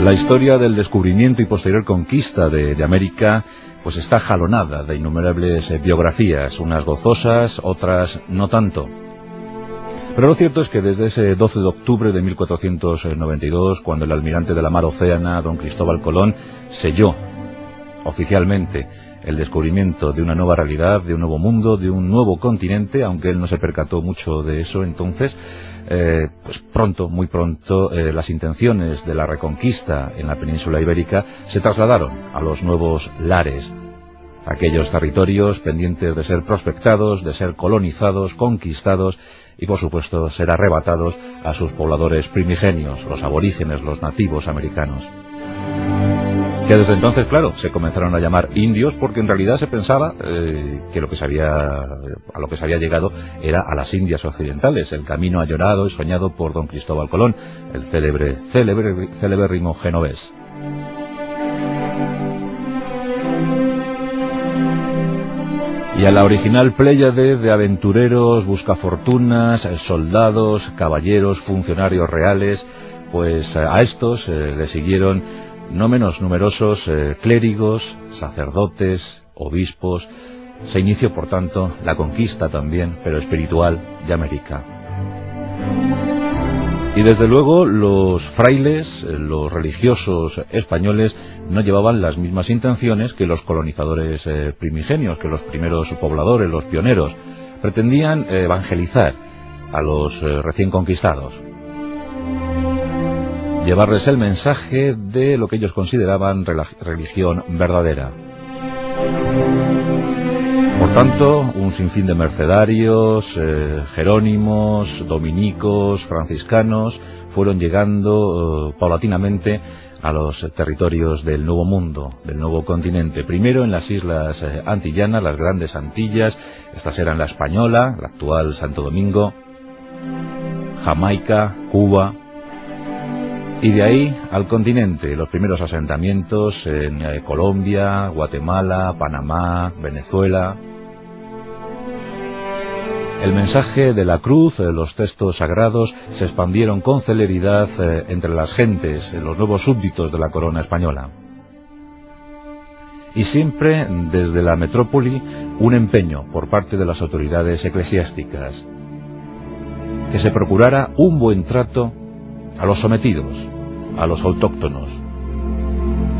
La historia del descubrimiento y posterior conquista de, América pues está jalonada de innumerables eh, biografías, unas gozosas, otras no tanto. Pero lo cierto es que desde ese 12 de octubre de 1492, cuando el almirante de la mar Océana, don Cristóbal Colón, selló oficialmente el descubrimiento de una nueva realidad, de un nuevo mundo, de un nuevo continente, aunque él no se percató mucho de eso entonces, eh, pues pronto, muy pronto, eh, las intenciones de la reconquista en la península ibérica se trasladaron a los nuevos lares, aquellos territorios pendientes de ser prospectados, de ser colonizados, conquistados y por supuesto ser arrebatados a sus pobladores primigenios, los aborígenes, los nativos americanos que desde entonces, claro, se comenzaron a llamar indios porque en realidad se pensaba eh, que lo que se había, a lo que se había llegado era a las Indias occidentales, el camino ayorado y soñado por don Cristóbal Colón, el célebre, célebre, célebre genovés. Y a la original pléyade de aventureros, buscafortunas, soldados, caballeros, funcionarios reales, pues a estos eh, le siguieron no menos numerosos eh, clérigos, sacerdotes, obispos. Se inició, por tanto, la conquista también, pero espiritual, de América. Y desde luego los frailes, eh, los religiosos españoles, no llevaban las mismas intenciones que los colonizadores eh, primigenios, que los primeros pobladores, los pioneros. Pretendían evangelizar a los recién conquistados llevarles el mensaje de lo que ellos consideraban religión verdadera. Por tanto, un sinfín de mercedarios, eh, jerónimos, dominicos, franciscanos, fueron llegando eh, paulatinamente a los territorios del Nuevo Mundo, del Nuevo Continente. Primero en las islas eh, antillanas, las grandes Antillas, estas eran la Española, la actual Santo Domingo, Jamaica, Cuba, y de ahí al continente, los primeros asentamientos en eh, Colombia, Guatemala, Panamá, Venezuela. El mensaje de la cruz, de los textos sagrados, se expandieron con celeridad eh, entre las gentes, los nuevos súbditos de la corona española. Y siempre desde la metrópoli un empeño por parte de las autoridades eclesiásticas que se procurara un buen trato a los sometidos, a los autóctonos.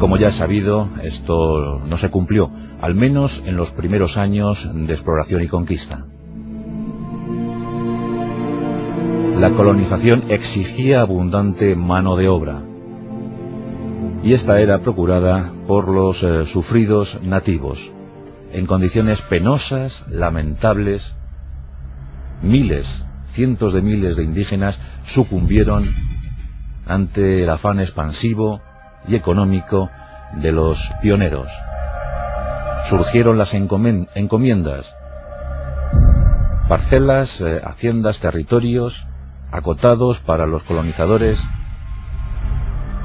Como ya he sabido, esto no se cumplió, al menos en los primeros años de exploración y conquista. La colonización exigía abundante mano de obra, y esta era procurada por los eh, sufridos nativos, en condiciones penosas, lamentables. Miles, cientos de miles de indígenas sucumbieron ante el afán expansivo y económico de los pioneros. Surgieron las encomiendas, parcelas, eh, haciendas, territorios acotados para los colonizadores,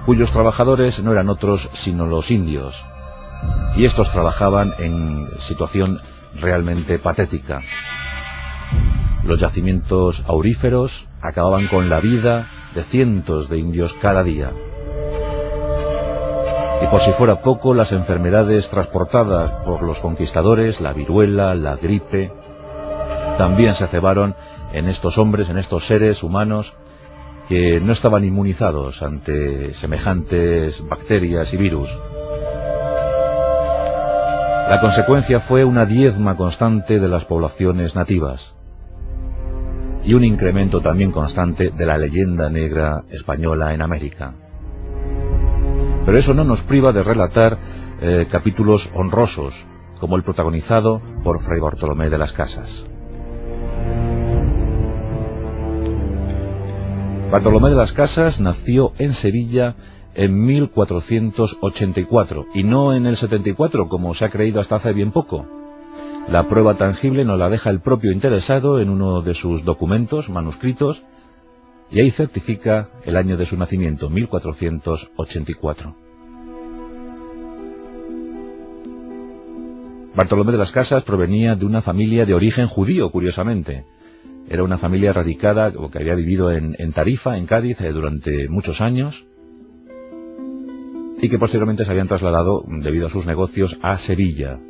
cuyos trabajadores no eran otros sino los indios, y estos trabajaban en situación realmente patética. Los yacimientos auríferos acababan con la vida de cientos de indios cada día. Y por si fuera poco, las enfermedades transportadas por los conquistadores, la viruela, la gripe, también se cebaron en estos hombres, en estos seres humanos que no estaban inmunizados ante semejantes bacterias y virus. La consecuencia fue una diezma constante de las poblaciones nativas y un incremento también constante de la leyenda negra española en América. Pero eso no nos priva de relatar eh, capítulos honrosos, como el protagonizado por Fray Bartolomé de las Casas. Bartolomé de las Casas nació en Sevilla en 1484 y no en el 74 como se ha creído hasta hace bien poco. La prueba tangible nos la deja el propio interesado en uno de sus documentos manuscritos y ahí certifica el año de su nacimiento, 1484. Bartolomé de las Casas provenía de una familia de origen judío, curiosamente. Era una familia radicada, o que había vivido en, Tarifa, en Cádiz, eh, durante muchos años, y que posteriormente se habían trasladado, debido a sus negocios, a Sevilla.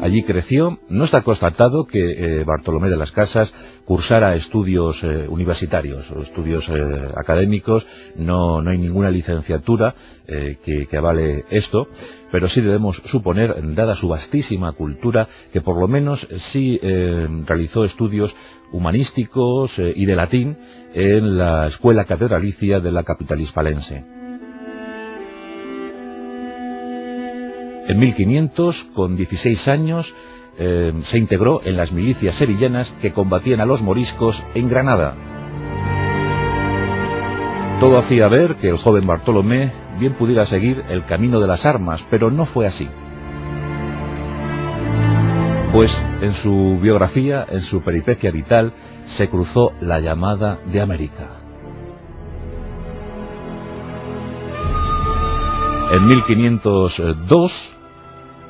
Allí creció. No está constatado que eh, Bartolomé de las Casas cursara estudios eh, universitarios o estudios eh, académicos. No, no, hay ninguna licenciatura que, que, avale esto, pero sí debemos suponer, dada su vastísima cultura, que por lo menos sí realizó estudios humanísticos y de latín en la escuela catedralicia de la capital hispalense. En 1500, con 16 años, eh, se integró en las milicias sevillanas que combatían a los moriscos en Granada. Todo hacía ver que el joven Bartolomé bien pudiera seguir el camino de las armas, pero no fue así. Pues en su biografía, en su peripecia vital, se cruzó la llamada de América. En 1502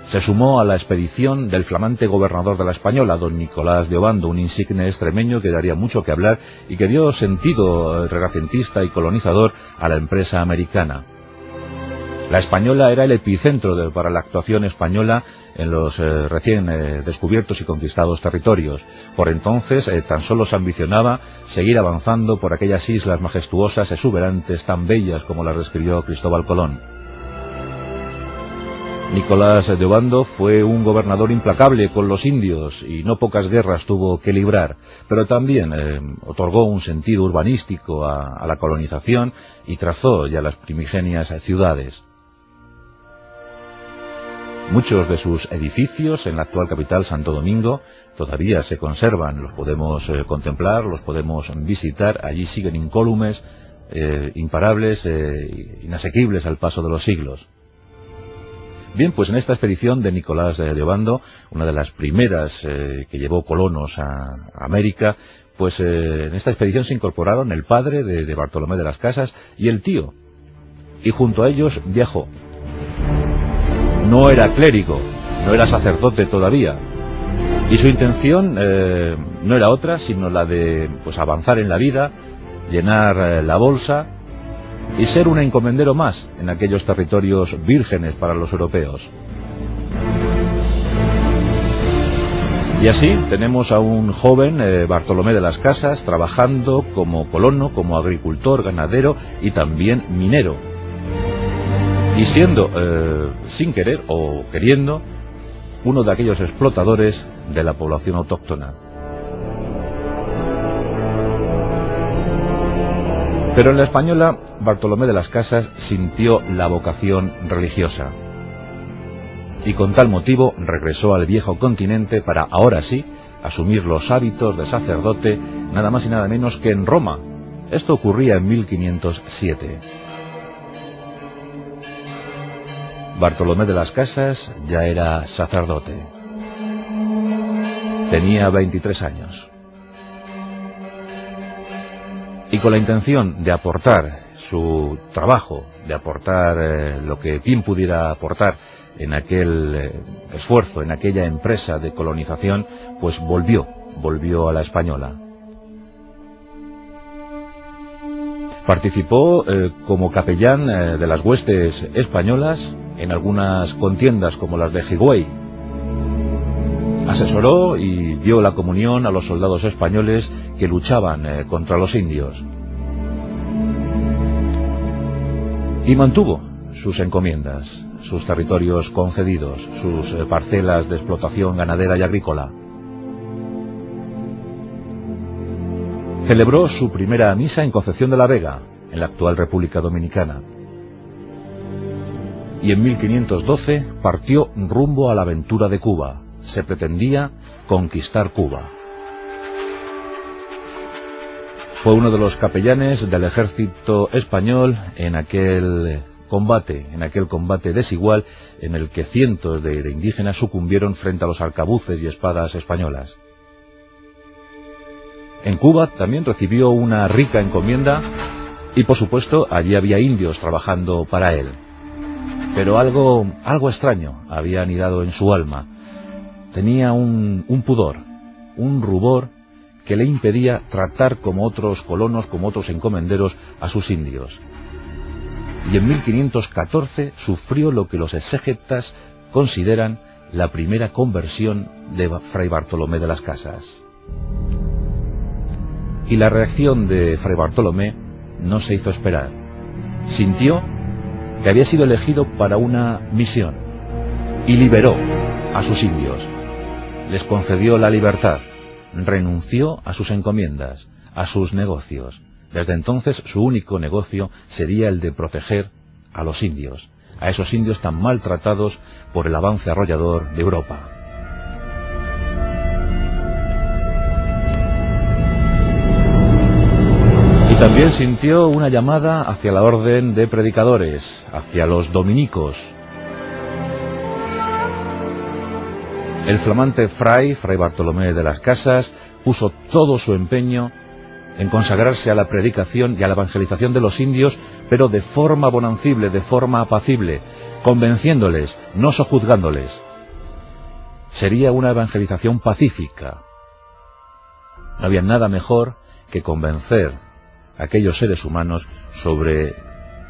se sumó a la expedición del flamante gobernador de la Española, don Nicolás de Obando, un insigne extremeño que daría mucho que hablar y que dio sentido renacentista y colonizador a la empresa americana. La Española era el epicentro para la actuación española en los eh, recién eh, descubiertos y conquistados territorios. Por entonces eh, tan solo se ambicionaba seguir avanzando por aquellas islas majestuosas, exuberantes, tan bellas como las describió Cristóbal Colón. Nicolás de Obando fue un gobernador implacable con los indios y no pocas guerras tuvo que librar, pero también eh, otorgó un sentido urbanístico a, la colonización y trazó ya las primigenias ciudades. Muchos de sus edificios en la actual capital Santo Domingo todavía se conservan, los podemos eh, contemplar, los podemos visitar, allí siguen incólumes, eh, imparables, inasequibles al paso de los siglos. Bien, pues en esta expedición de Nicolás de Obando, una de las primeras eh, que llevó colonos a, América, pues eh, en esta expedición se incorporaron el padre de, Bartolomé de las Casas y el tío. Y junto a ellos viajó. No era clérigo, no era sacerdote todavía. Y su intención eh, no era otra, sino la de pues avanzar en la vida, llenar la bolsa y ser un encomendero más en aquellos territorios vírgenes para los europeos. Y así tenemos a un joven, eh, Bartolomé de las Casas, trabajando como colono, como agricultor, ganadero y también minero. Y siendo, eh, sin querer o queriendo, uno de aquellos explotadores de la población autóctona. Pero en la española, Bartolomé de las Casas sintió la vocación religiosa. Y con tal motivo regresó al viejo continente para, ahora sí, asumir los hábitos de sacerdote nada más y nada menos que en Roma. Esto ocurría en 1507. Bartolomé de las Casas ya era sacerdote. Tenía 23 años. Y con la intención de aportar su trabajo, de aportar eh, lo que bien pudiera aportar en aquel eh, esfuerzo, en aquella empresa de colonización, pues volvió, volvió a la española. Participó eh, como capellán de las huestes españolas en algunas contiendas como las de Higüey. Asesoró y dio la comunión a los soldados españoles que luchaban eh, contra los indios. Y mantuvo sus encomiendas, sus territorios concedidos, sus eh, parcelas de explotación ganadera y agrícola. Celebró su primera misa en Concepción de la Vega, en la actual República Dominicana. Y en 1512 partió rumbo a la aventura de Cuba. Se pretendía conquistar Cuba. Fue uno de los capellanes del ejército español en aquel combate, en aquel combate desigual en el que cientos de, indígenas sucumbieron frente a los arcabuces y espadas españolas. En Cuba también recibió una rica encomienda y por supuesto allí había indios trabajando para él. pero algo, algo extraño había anidado en su alma. Tenía un, pudor, un rubor que le impedía tratar como otros colonos, como otros encomenderos a sus indios. Y en 1514 sufrió lo que los exégetas consideran la primera conversión de Fray Bartolomé de las Casas. Y la reacción de Fray Bartolomé no se hizo esperar. Sintió que había sido elegido para una misión y liberó a sus indios. Les concedió la libertad, renunció a sus encomiendas, a sus negocios. Desde entonces su único negocio sería el de proteger a los indios, a esos indios tan maltratados por el avance arrollador de Europa. Y también sintió una llamada hacia la orden de predicadores, hacia los dominicos. El flamante fray, fray Bartolomé de las Casas, puso todo su empeño en consagrarse a la predicación y a la evangelización de los indios, pero de forma bonancible, de forma apacible, convenciéndoles, no sojuzgándoles. Sería una evangelización pacífica. No había nada mejor que convencer a aquellos seres humanos sobre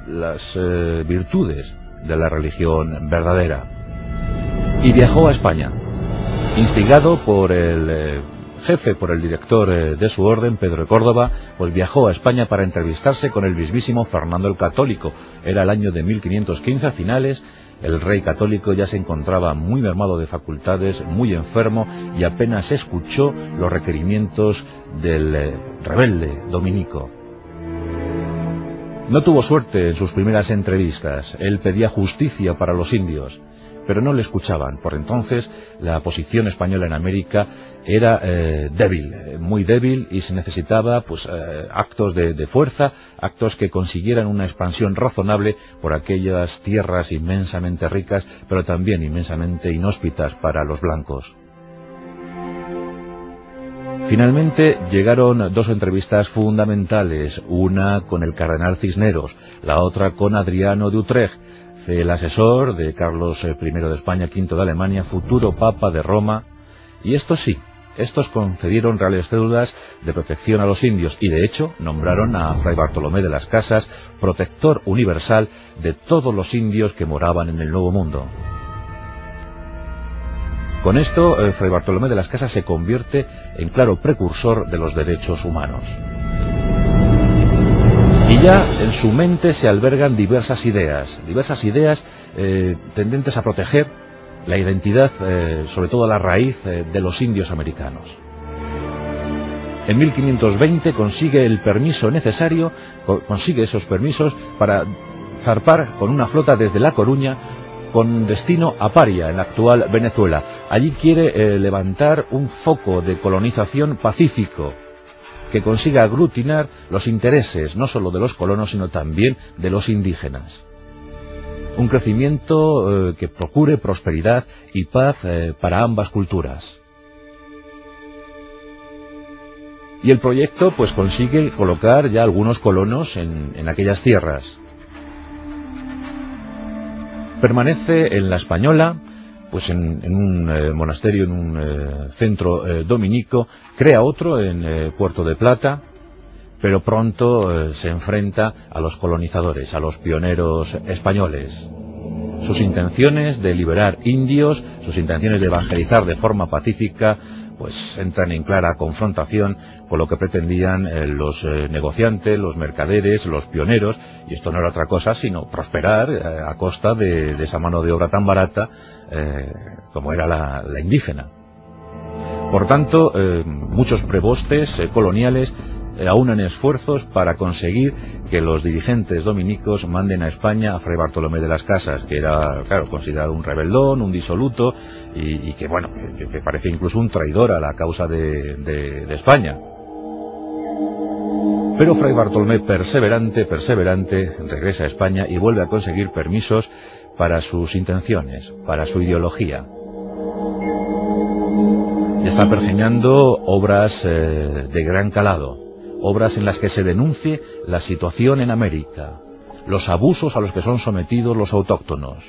las eh, virtudes de la religión verdadera. Y viajó a España, instigado por el eh, jefe por el director eh, de su orden, Pedro de Córdoba, pues viajó a España para entrevistarse con el mismísimo Fernando el Católico. Era el año de 1515 a finales, el rey católico ya se encontraba muy mermado de facultades, muy enfermo y apenas escuchó los requerimientos del eh, rebelde dominico. No tuvo suerte en sus primeras entrevistas. Él pedía justicia para los indios pero no le escuchaban. Por entonces la posición española en América era eh, débil, eh, muy débil y se necesitaba pues eh, actos de, de, fuerza, actos que consiguieran una expansión razonable por aquellas tierras inmensamente ricas, pero también inmensamente inhóspitas para los blancos. Finalmente llegaron dos entrevistas fundamentales, una con el cardenal Cisneros, la otra con Adriano de Utrecht, el asesor de Carlos I de España, V de Alemania, futuro Papa de Roma, y estos sí, estos concedieron reales cédulas de protección a los indios y de hecho nombraron a Fray Bartolomé de las Casas protector universal de todos los indios que moraban en el Nuevo Mundo. Con esto, eh, Fray Bartolomé de las Casas se convierte en claro precursor de los derechos humanos. Y ya en su mente se albergan diversas ideas, diversas ideas eh, tendentes a proteger la identidad, eh, sobre todo la raíz eh, de los indios americanos. En 1520 consigue el permiso necesario, consigue esos permisos para zarpar con una flota desde La Coruña con destino a Paria, en la actual Venezuela. Allí quiere levantar un foco de colonización pacífico, que consiga aglutinar los intereses no solo de los colonos, sino también de los indígenas. Un crecimiento eh, que procure prosperidad y paz eh, para ambas culturas. Y el proyecto pues consigue colocar ya algunos colonos en, en aquellas tierras. Permanece en la Española, pues en, un eh, monasterio, en un eh, centro eh, dominico, crea otro en Puerto de Plata, pero pronto se enfrenta a los colonizadores, a los pioneros españoles. Sus intenciones de liberar indios, sus intenciones de evangelizar de forma pacífica, pues entran en clara confrontación con lo que pretendían eh, los eh, negociantes, los mercaderes, los pioneros, y esto no era otra cosa sino prosperar eh, a costa de, esa mano de obra tan barata como era la, indígena. Por tanto, muchos prebostes coloniales aunan esfuerzos para conseguir que los dirigentes dominicos manden a España a Fray Bartolomé de las Casas, que era, claro, considerado un rebeldón, un disoluto, y, que, bueno, que, parece incluso un traidor a la causa de, de España. Pero Fray Bartolomé, perseverante, perseverante, regresa a España y vuelve a conseguir permisos para sus intenciones, para su ideología. Está pergeñando obras eh, de gran calado, obras en las que se denuncie la situación en América, los abusos a los que son sometidos los autóctonos.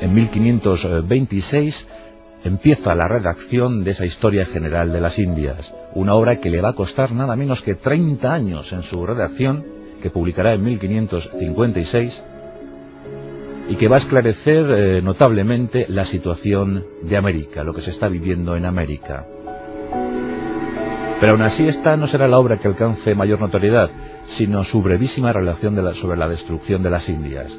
En 1526 empieza la redacción de esa historia general de las Indias, una obra que le va a costar nada menos que 30 años en su redacción, que publicará en 1556, y que va a esclarecer eh, notablemente la situación de América, lo que se está viviendo en América. Pero aún así esta no será la obra que alcance mayor notoriedad, sino su brevísima relación sobre la destrucción de las Indias.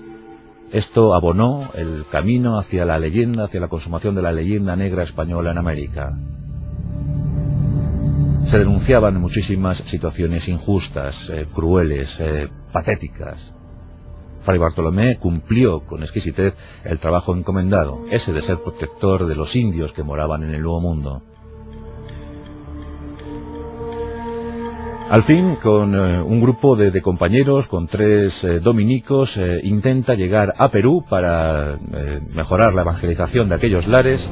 Esto abonó el camino hacia la leyenda, hacia la consumación de la leyenda negra española en América. Se denunciaban muchísimas situaciones injustas, eh, crueles, eh, patéticas. Fray Bartolomé cumplió con exquisitez el trabajo encomendado, ese de ser protector de los indios que moraban en el Nuevo Mundo. Al fin, con eh, un grupo de, compañeros, con tres eh, dominicos, eh, intenta llegar a Perú para mejorar la evangelización de aquellos lares.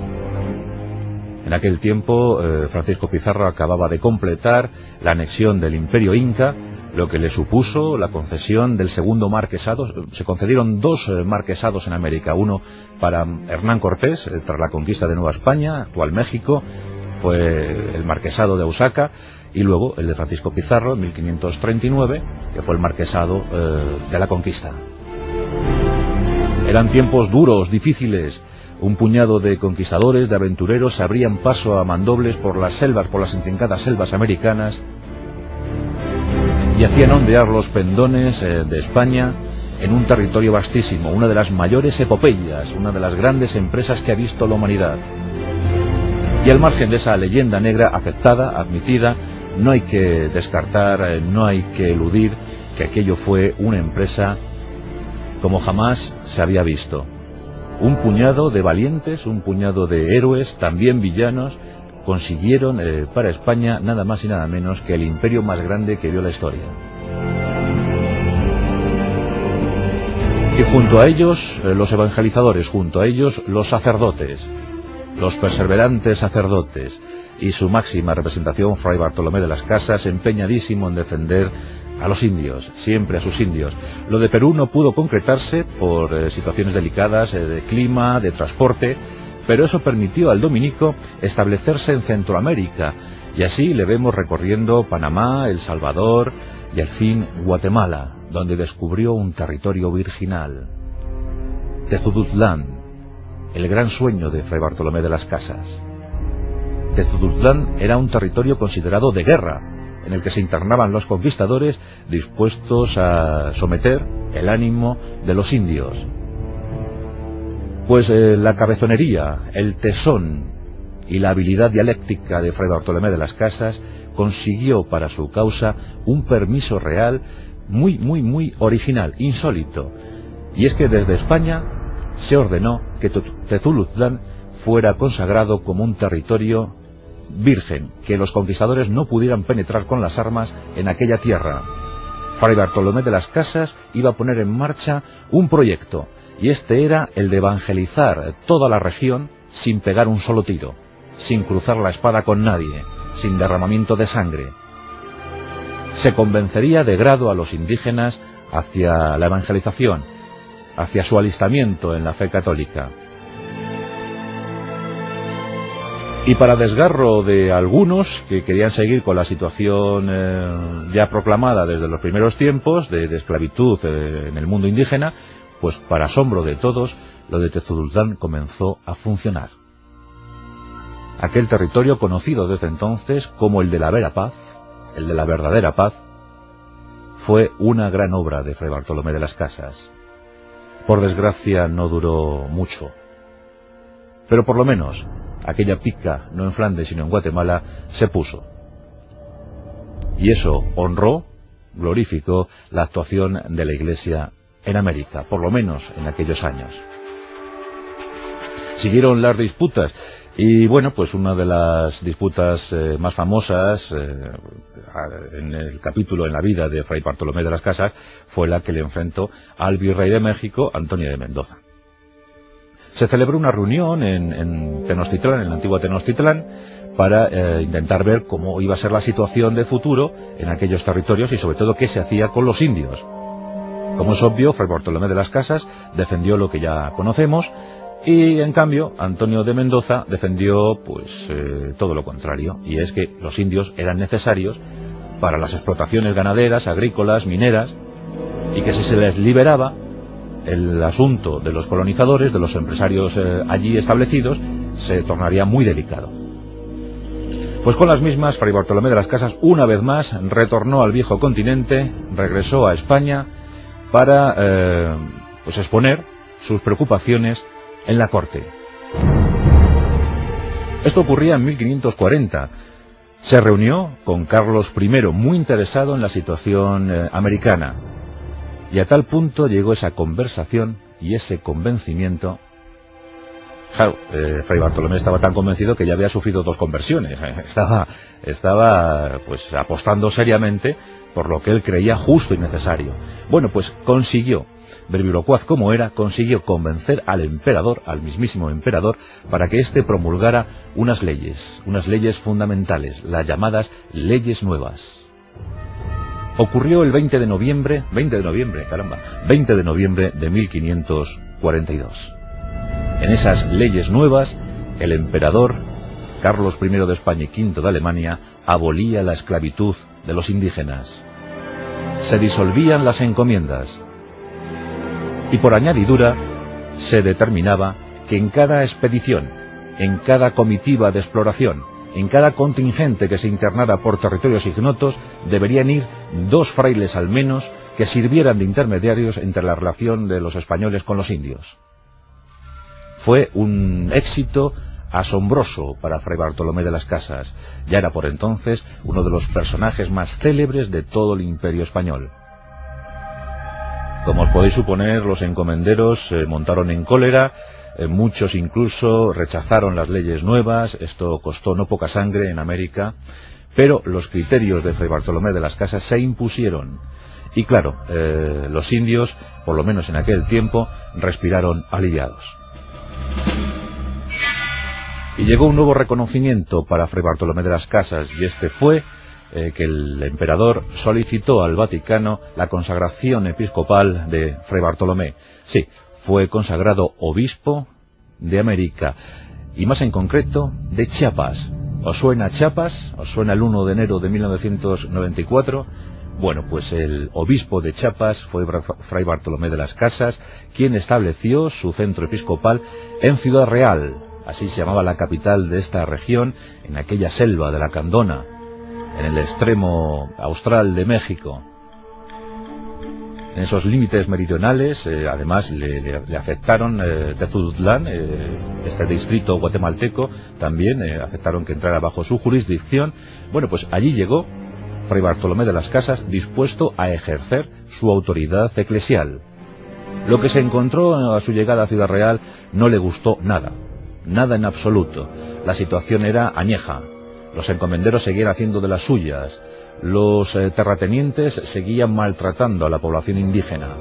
En aquel tiempo, Francisco Pizarro acababa de completar la anexión del imperio inca, lo que le supuso la concesión del segundo marquesado. Se concedieron dos marquesados en América, uno para Hernán Cortés, tras la conquista de Nueva España, actual México, fue el marquesado de Osaka, y luego el de Francisco Pizarro en 1539, que fue el marquesado eh, de la conquista. Eran tiempos duros, difíciles. Un puñado de conquistadores, de aventureros, abrían paso a mandobles por las selvas, por las intrincadas selvas americanas, y hacían ondear los pendones eh, de España en un territorio vastísimo, una de las mayores epopeyas, una de las grandes empresas que ha visto la humanidad. Y al margen de esa leyenda negra aceptada, admitida, no hay que descartar, eh, no hay que eludir que aquello fue una empresa como jamás se había visto. Un puñado de valientes, un puñado de héroes, también villanos, consiguieron eh, para España nada más y nada menos que el imperio más grande que vio la historia. Y junto a ellos, eh, los evangelizadores, junto a ellos, los sacerdotes, los perseverantes sacerdotes, y su máxima representación, Fray Bartolomé de las Casas, empeñadísimo en defender a los indios, siempre a sus indios. Lo de Perú no pudo concretarse por eh, situaciones delicadas eh, de clima, de transporte, pero eso permitió al dominico establecerse en Centroamérica, y así le vemos recorriendo Panamá, El Salvador y al fin Guatemala, donde descubrió un territorio virginal. Tezudutlán, el gran sueño de Fray Bartolomé de las Casas. Tezudutlán era un territorio considerado de guerra, en el que se internaban los conquistadores dispuestos a someter el ánimo de los indios. Pues eh, la cabezonería, el tesón y la habilidad dialéctica de Fray Bartolomé de las Casas consiguió para su causa un permiso real muy, muy, muy original, insólito. Y es que desde España se ordenó que Tezulutlán fuera consagrado como un territorio virgen, que los conquistadores no pudieran penetrar con las armas en aquella tierra. Fray Bartolomé de las Casas iba a poner en marcha un proyecto, y este era el de evangelizar toda la región sin pegar un solo tiro, sin cruzar la espada con nadie, sin derramamiento de sangre. Se convencería de grado a los indígenas hacia la evangelización, hacia su alistamiento en la fe católica. Y para desgarro de algunos que querían seguir con la situación eh, ya proclamada desde los primeros tiempos de, esclavitud eh, en el mundo indígena, pues para asombro de todos, lo de Tezudultán comenzó a funcionar. Aquel territorio conocido desde entonces como el de la vera paz, el de la verdadera paz, fue una gran obra de Fray Bartolomé de las Casas. Por desgracia no duró mucho, pero por lo menos aquella pica, no en Flandes sino en Guatemala, se puso. Y eso honró, glorificó la actuación de la Iglesia en América, por lo menos en aquellos años. Siguieron las disputas y bueno, pues una de las disputas eh, más famosas eh, en el capítulo en la vida de Fray Bartolomé de las Casas fue la que le enfrentó al virrey de México, Antonio de Mendoza. Se celebró una reunión en, Tenochtitlán, en la antigua Tenochtitlán, para eh, intentar ver cómo iba a ser la situación de futuro en aquellos territorios y sobre todo qué se hacía con los indios. Como es obvio, Fray Bartolomé de las Casas defendió lo que ya conocemos y en cambio Antonio de Mendoza defendió pues eh, todo lo contrario y es que los indios eran necesarios para las explotaciones ganaderas, agrícolas, mineras y que si se les liberaba el asunto de los colonizadores, de los empresarios eh, allí establecidos, se tornaría muy delicado. Pues con las mismas, Fray Bartolomé de las Casas, una vez más, retornó al viejo continente, regresó a España para eh, pues exponer sus preocupaciones en la corte. Esto ocurría en 1540. Se reunió con Carlos I, muy interesado en la situación eh, americana. Y a tal punto llegó esa conversación y ese convencimiento Claro, eh, Fray Bartolomé estaba tan convencido que ya había sufrido dos conversiones. Estaba, estaba pues apostando seriamente por lo que él creía justo y necesario. Bueno, pues consiguió, verbilocuaz como era, consiguió convencer al emperador, al mismísimo emperador, para que éste promulgara unas leyes, unas leyes fundamentales, las llamadas leyes nuevas. Ocurrió el 20 de noviembre, 20 de noviembre, caramba, 20 de noviembre de 1542. En esas leyes nuevas, el emperador Carlos I de España y V de Alemania abolía la esclavitud de los indígenas. Se disolvían las encomiendas. Y por añadidura, se determinaba que en cada expedición, en cada comitiva de exploración, en cada contingente que se internara por territorios ignotos, deberían ir dos frailes al menos que sirvieran de intermediarios entre la relación de los españoles con los indios. Fue un éxito asombroso para Fray Bartolomé de las Casas. Ya era por entonces uno de los personajes más célebres de todo el imperio español. Como os podéis suponer, los encomenderos se montaron en cólera, eh, muchos incluso rechazaron las leyes nuevas, esto costó no poca sangre en América, pero los criterios de Fray Bartolomé de las Casas se impusieron. Y claro, eh, los indios, por lo menos en aquel tiempo, respiraron aliviados. Y llegó un nuevo reconocimiento para Fray Bartolomé de las Casas, y este fue eh, que el emperador solicitó al Vaticano la consagración episcopal de Fray Bartolomé. Sí, fue consagrado obispo de América, y más en concreto de Chiapas. ¿Os suena Chiapas? ¿Os suena el 1 de enero de 1994? Bueno, pues el obispo de Chiapas fue Fray Bartolomé de las Casas, quien estableció su centro episcopal en Ciudad Real, así se llamaba la capital de esta región, en aquella selva de la Candona, en el extremo austral de México. En esos límites meridionales, eh, además, le, afectaron eh, eh, este distrito guatemalteco, también eh, aceptaron que entrara bajo su jurisdicción. Bueno, pues allí llegó Fray Bartolomé de las Casas dispuesto a ejercer su autoridad eclesial. Lo que se encontró a su llegada a Ciudad Real no le gustó nada, nada en absoluto. La situación era añeja. Los encomenderos seguían haciendo de las suyas. Los eh, terratenientes seguían maltratando a la población indígena.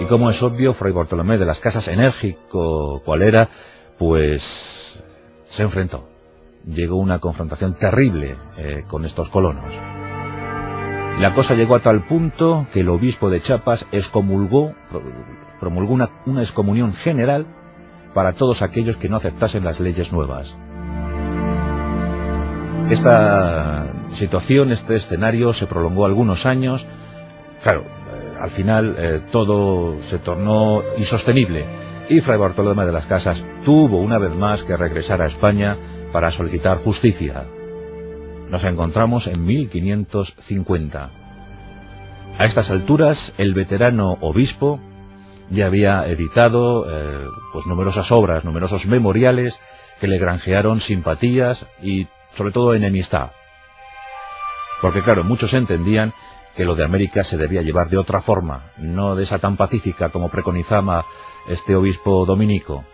Y como es obvio, Fray Bartolomé de las Casas, enérgico cual era, pues se enfrentó llegó una confrontación terrible eh, con estos colonos. La cosa llegó a tal punto que el obispo de Chiapas excomulgó, promulgó una, una excomunión general para todos aquellos que no aceptasen las leyes nuevas. Esta situación, este escenario se prolongó algunos años. Claro, eh, al final eh, todo se tornó insostenible y Fray Bartolomé de las Casas tuvo una vez más que regresar a España para solicitar justicia. Nos encontramos en 1550. A estas alturas, el veterano obispo ya había editado eh, pues numerosas obras, numerosos memoriales que le granjearon simpatías y sobre todo enemistad. Porque claro, muchos entendían que lo de América se debía llevar de otra forma, no de esa tan pacífica como preconizaba este obispo dominico.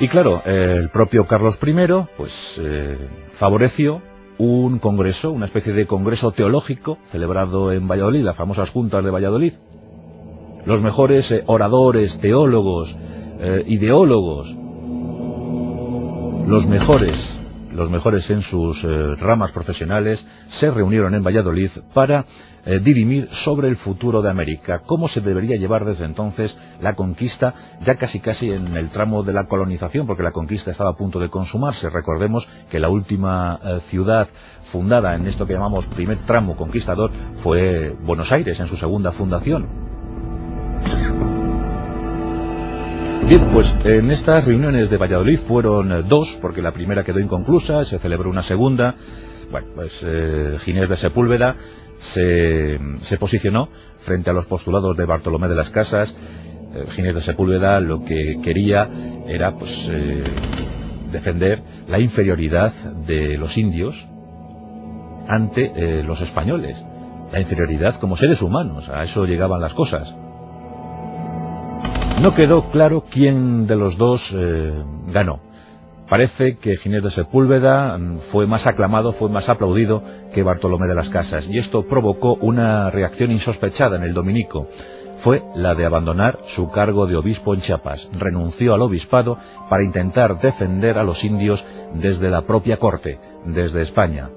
Y claro, el propio Carlos I pues eh, favoreció un congreso, una especie de congreso teológico celebrado en Valladolid, las famosas juntas de Valladolid. los mejores eh, oradores, teólogos, eh, ideólogos, los mejores, los mejores en sus eh, ramas profesionales, se reunieron en Valladolid para dirimir sobre el futuro de América, cómo se debería llevar desde entonces la conquista, ya casi casi en el tramo de la colonización, porque la conquista estaba a punto de consumarse. Recordemos que la última ciudad fundada en esto que llamamos primer tramo conquistador fue Buenos Aires en su segunda fundación. Bien, pues en estas reuniones de Valladolid fueron eh, dos, porque la primera quedó inconclusa, se celebró una segunda. Bueno, pues eh, Ginés de Sepúlveda se, posicionó frente a los postulados de Bartolomé de las Casas. Eh, Ginés de Sepúlveda lo que quería era pues eh, defender la inferioridad de los indios ante los españoles. La inferioridad como seres humanos, a eso llegaban las cosas. No quedó claro quién de los dos eh, ganó. Parece que Ginés de Sepúlveda mm, fue más aclamado, fue más aplaudido que Bartolomé de las Casas, y esto provocó una reacción insospechada en el dominico. Fue la de abandonar su cargo de obispo en Chiapas. Renunció al obispado para intentar defender a los indios desde la propia corte, desde España.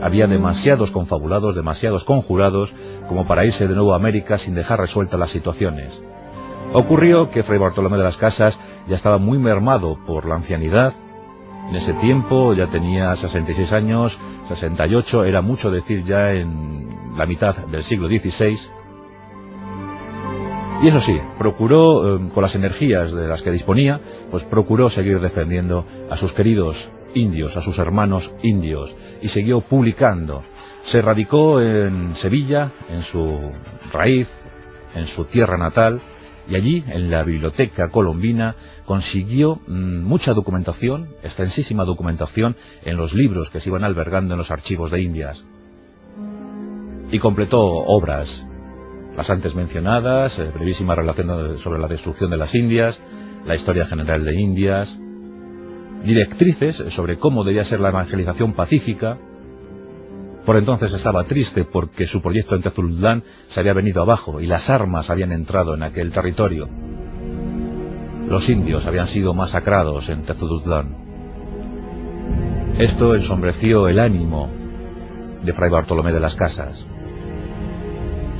Había demasiados confabulados, demasiados conjurados, como para irse de nuevo a América sin dejar resueltas las situaciones. Ocurrió que Fray Bartolomé de las Casas ya estaba muy mermado por la ancianidad. En ese tiempo ya tenía 66 años, 68, era mucho decir ya en la mitad del siglo XVI. Y eso sí, procuró, eh, con las energías de las que disponía, pues procuró seguir defendiendo a sus queridos indios, a sus hermanos indios, y siguió publicando. Se radicó en Sevilla, en su raíz, en su tierra natal, y allí, en la biblioteca colombina, consiguió mm, mucha documentación, extensísima documentación, en los libros que se iban albergando en los archivos de Indias. Y completó obras, las antes mencionadas, eh, brevísima relación sobre la destrucción de las Indias, la historia general de Indias, directrices sobre cómo debía ser la evangelización pacífica, por entonces estaba triste porque su proyecto en Tezulutlán se había venido abajo y las armas habían entrado en aquel territorio. Los indios habían sido masacrados en Tezulutlán. Esto ensombreció el ánimo de Fray Bartolomé de las Casas,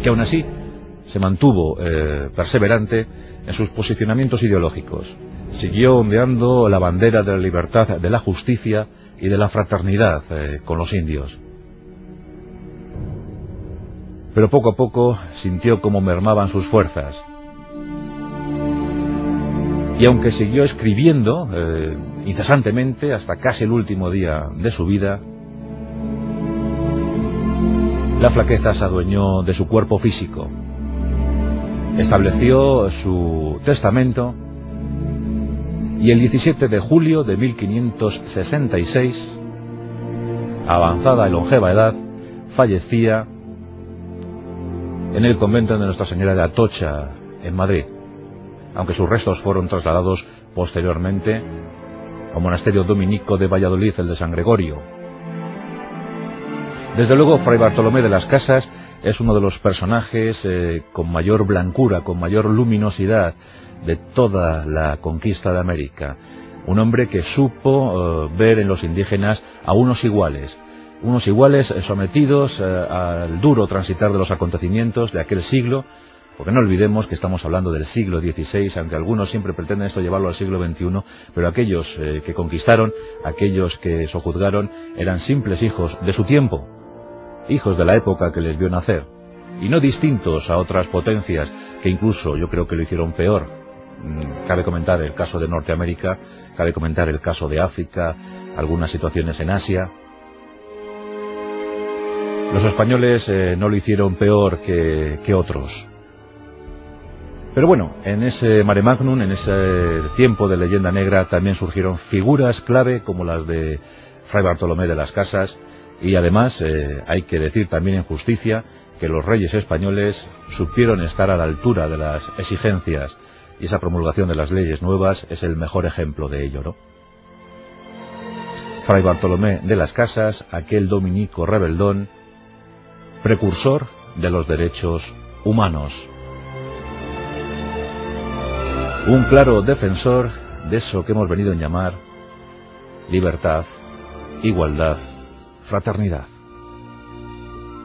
que aún así se mantuvo eh, perseverante en sus posicionamientos ideológicos. Siguió ondeando la bandera de la libertad, de la justicia y de la fraternidad eh, con los indios pero poco a poco sintió cómo mermaban sus fuerzas. Y aunque siguió escribiendo eh, incesantemente hasta casi el último día de su vida, la flaqueza se adueñó de su cuerpo físico. Estableció su testamento y el 17 de julio de 1566, avanzada y longeva edad, fallecía en el convento de Nuestra Señora de Atocha, en Madrid, aunque sus restos fueron trasladados posteriormente al monasterio dominico de Valladolid, el de San Gregorio. Desde luego, Fray Bartolomé de las Casas es uno de los personajes eh, con mayor blancura, con mayor luminosidad de toda la conquista de América. Un hombre que supo eh, ver en los indígenas a unos iguales, unos iguales eh, sometidos eh, al duro transitar de los acontecimientos de aquel siglo, porque no olvidemos que estamos hablando del siglo XVI, aunque algunos siempre pretenden esto llevarlo al siglo XXI, pero aquellos eh, que conquistaron, aquellos que sojuzgaron, eran simples hijos de su tiempo, hijos de la época que les vio nacer, y no distintos a otras potencias que incluso yo creo que lo hicieron peor. Mm, cabe comentar el caso de Norteamérica, cabe comentar el caso de África, algunas situaciones en Asia, los españoles eh, no lo hicieron peor que, otros. Pero bueno, en ese mare magnum, en ese tiempo de leyenda negra, también surgieron figuras clave como las de Fray Bartolomé de las Casas, y además eh, hay que decir también en justicia que los reyes españoles supieron estar a la altura de las exigencias, y esa promulgación de las leyes nuevas es el mejor ejemplo de ello, ¿no? Fray Bartolomé de las Casas, aquel dominico rebeldón, precursor de los derechos humanos. Un claro defensor de eso que hemos venido a llamar libertad, igualdad, fraternidad.